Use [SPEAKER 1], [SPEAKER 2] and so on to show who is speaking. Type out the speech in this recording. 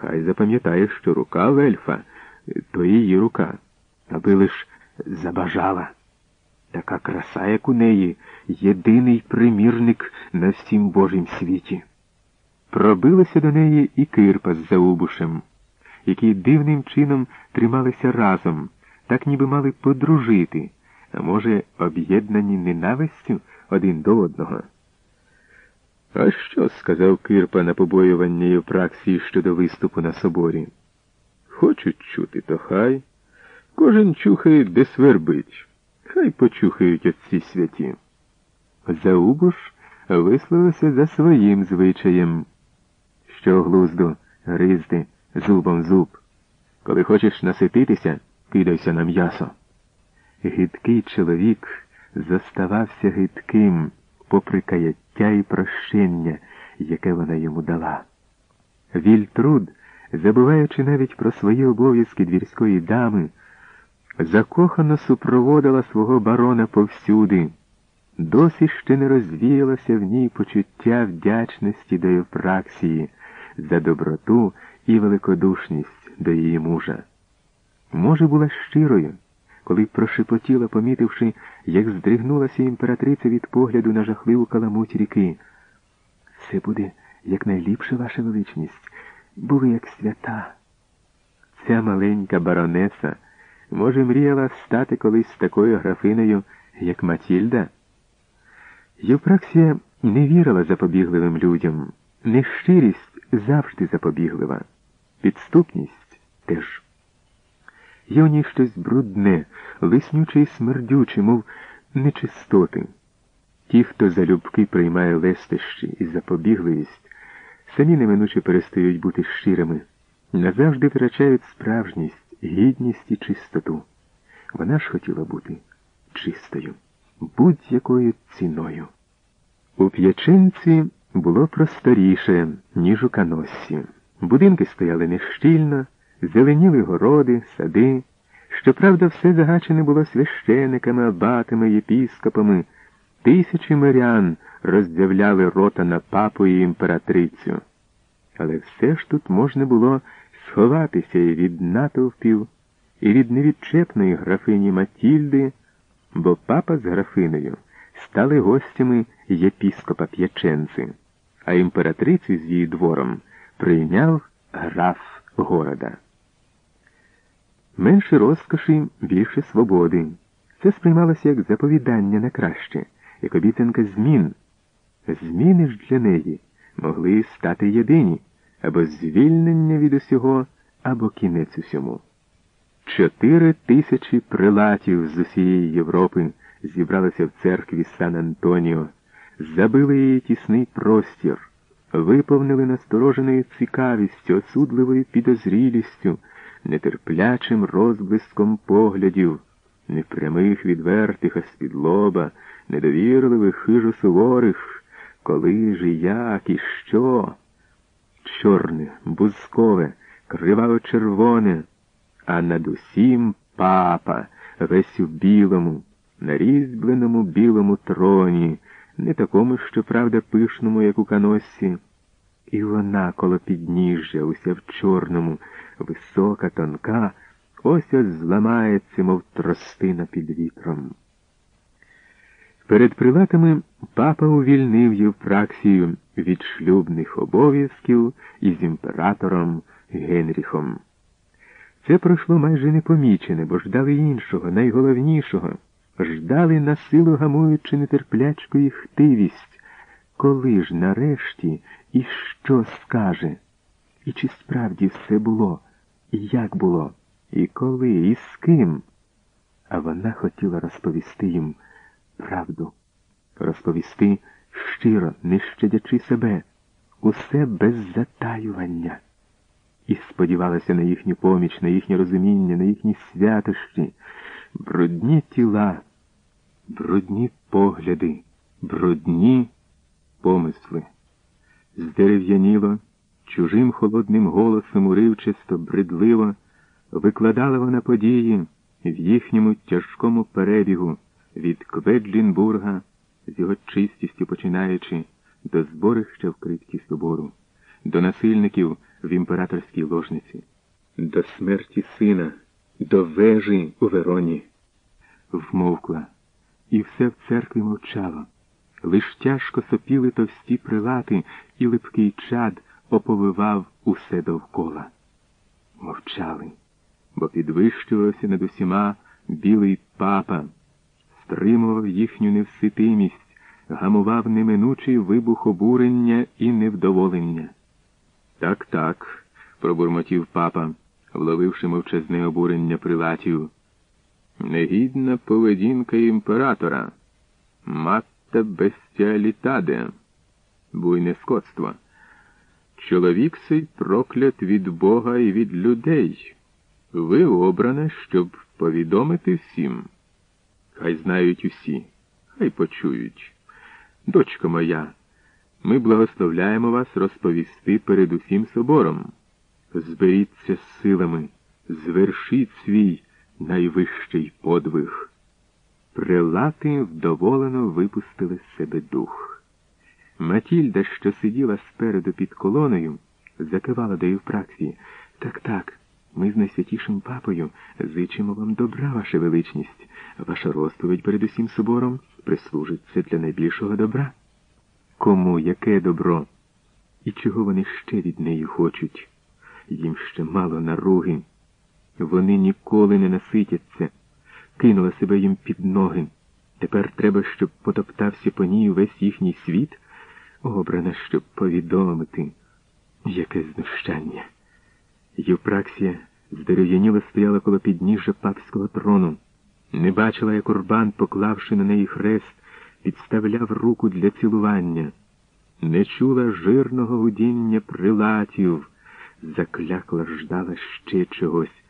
[SPEAKER 1] Хай запам'ятає, що рука Вельфа то її рука, аби лиш забажала. Така краса, як у неї, єдиний примірник на всім Божім світі. Пробилася до неї і кирпа з Заубушем, які дивним чином трималися разом, так ніби мали подружити, а може, об'єднані ненавистю один до одного. А що? сказав Кирпа на побоювання Євпраксії щодо виступу на соборі. Хочуть чути, то хай. Кожен чухає, де свербить. Хай почухають отці святі. Заубуш висловився за своїм звичаєм. Що глузду, гризди, зубом зуб. Коли хочеш насититися, кидайся на м'ясо. Гидкий чоловік зоставався гидким, попри каяття і прощення, яке вона йому дала. Вільтруд, забуваючи навіть про свої обов'язки двірської дами, закохано супроводила свого барона повсюди. Досі ще не розвіялося в ній почуття вдячності до Євпраксії за доброту і великодушність до її мужа. Може, була щирою, коли прошепотіла, помітивши, як здригнулася імператриця від погляду на жахливу каламуть ріки. Все буде якнайліпше, ваша величність, бо ви як свята. Ця маленька баронеса, може, мріяла стати колись такою графинею, як Матільда? Євпраксія не вірила запобігливим людям. Нещирість завжди запобіглива, підступність теж. Є у ній щось брудне, лиснюче і смердюче, мов нечистоти. Ті, хто залюбки приймає лестощі і запобігливість, самі неминуче перестають бути щирими, назавжди втрачають справжність, гідність і чистоту. Вона ж хотіла бути чистою, будь-якою ціною. У п'ячинці було просторіше, ніж у каноссі. Будинки стояли нещільно, зеленіли городи, сади. Щоправда, все загачене було священиками, абатами, єпіскопами. Тисячі мирян роздявляли рота на папу і імператрицю. Але все ж тут можна було сховатися і від натовпів, і від невідчепної графині Матільди, бо папа з графинею стали гостями єпіскопа П'яченци, а імператрицю з її двором прийняв граф города. Менше розкоші, більше свободи. Це сприймалося як заповідання на краще, як обіцянка змін. Зміни ж для неї могли стати єдині або звільнення від усього, або кінець усьому. Чотири тисячі прилатів з усієї Європи зібралися в церкві Сан Антоніо, забили її тісний простір, виповнили настороженою цікавістю, осудливою підозрілістю, нетерплячим розблиском поглядів, непрямих відвертих, а з-під лоба, недовірливих, хижо суворих, коли ж і як і що. Чорне, бузкове, криваво червоне, а над усім папа, весь у білому на різьбленому білому троні, не такому, щоправда, пишному, як у каноссі. І вона коло підніжжя, уся в чорному, висока, тонка, ось ось зламається, мов тростина під вітром. Перед прилатами папа увільнив Євпраксію від шлюбних обов'язків із імператором Генріхом. Це пройшло майже непомічене, бо ждали іншого, найголовнішого ждали на силу гамуючи нетерплячку і хтивість, коли ж нарешті і що скаже, і чи справді все було, як було, і коли, і з ким. А вона хотіла розповісти їм правду, розповісти щиро, не щадячи себе, усе без затаювання. І сподівалася на їхню поміч, на їхнє розуміння, на їхні святощі, брудні тіла брудні погляди, брудні помисли. Здерев'яніло, чужим холодним голосом уривчисто, бредливо викладала вона події в їхньому тяжкому перебігу від Кведжлінбурга, з його чистістю починаючи, до зборища в критці собору, до насильників. в імператорській ложниці. До смерті сина, до вежі у Вероні. Вмовкла, і все в церкві мовчало. Лиш тяжко сопіли товсті прилати, і липкий чад оповивав усе довкола. Мовчали, бо підвищувався над усіма білий папа, стримував їхню невситимість, гамував неминучий вибух обурення і невдоволення. Так, так, пробурмотів папа, вловивши мовчазне обурення прилатів. Негідна поведінка імператора. Матта бестіалітаде, буйне скотство. Чоловік сей проклят від Бога і від людей. Ви обране, щоб повідомити всім. Хай знають усі, хай почують. Дочко моя, ми благословляємо вас розповісти перед усім собором. Зберіться силами, звершіть свій найвищий подвиг. Прилати вдоволено випустили з себе дух. Матільда, що сиділа спереду під колоною, закивала до Євпраксії. Так, так, ми з найсвятішим папою зичимо вам добра, ваша величність. Ваша розповідь перед усім собором прислужиться для найбільшого добра. Кому яке добро? І чого вони ще від неї хочуть? Їм ще мало наруги. Вони ніколи не наситяться, кинула себе їм під ноги. Тепер треба, щоб потоптався по ній весь їхній світ, обрана, щоб повідомити, яке знущання. Євпраксія здерев'яніло стояла коло підніжжя папського трону, не бачила, як урбан, поклавши на неї хрест, підставляв руку для цілування, не чула жирного гудіння прилатів, заклякла ждала ще чогось.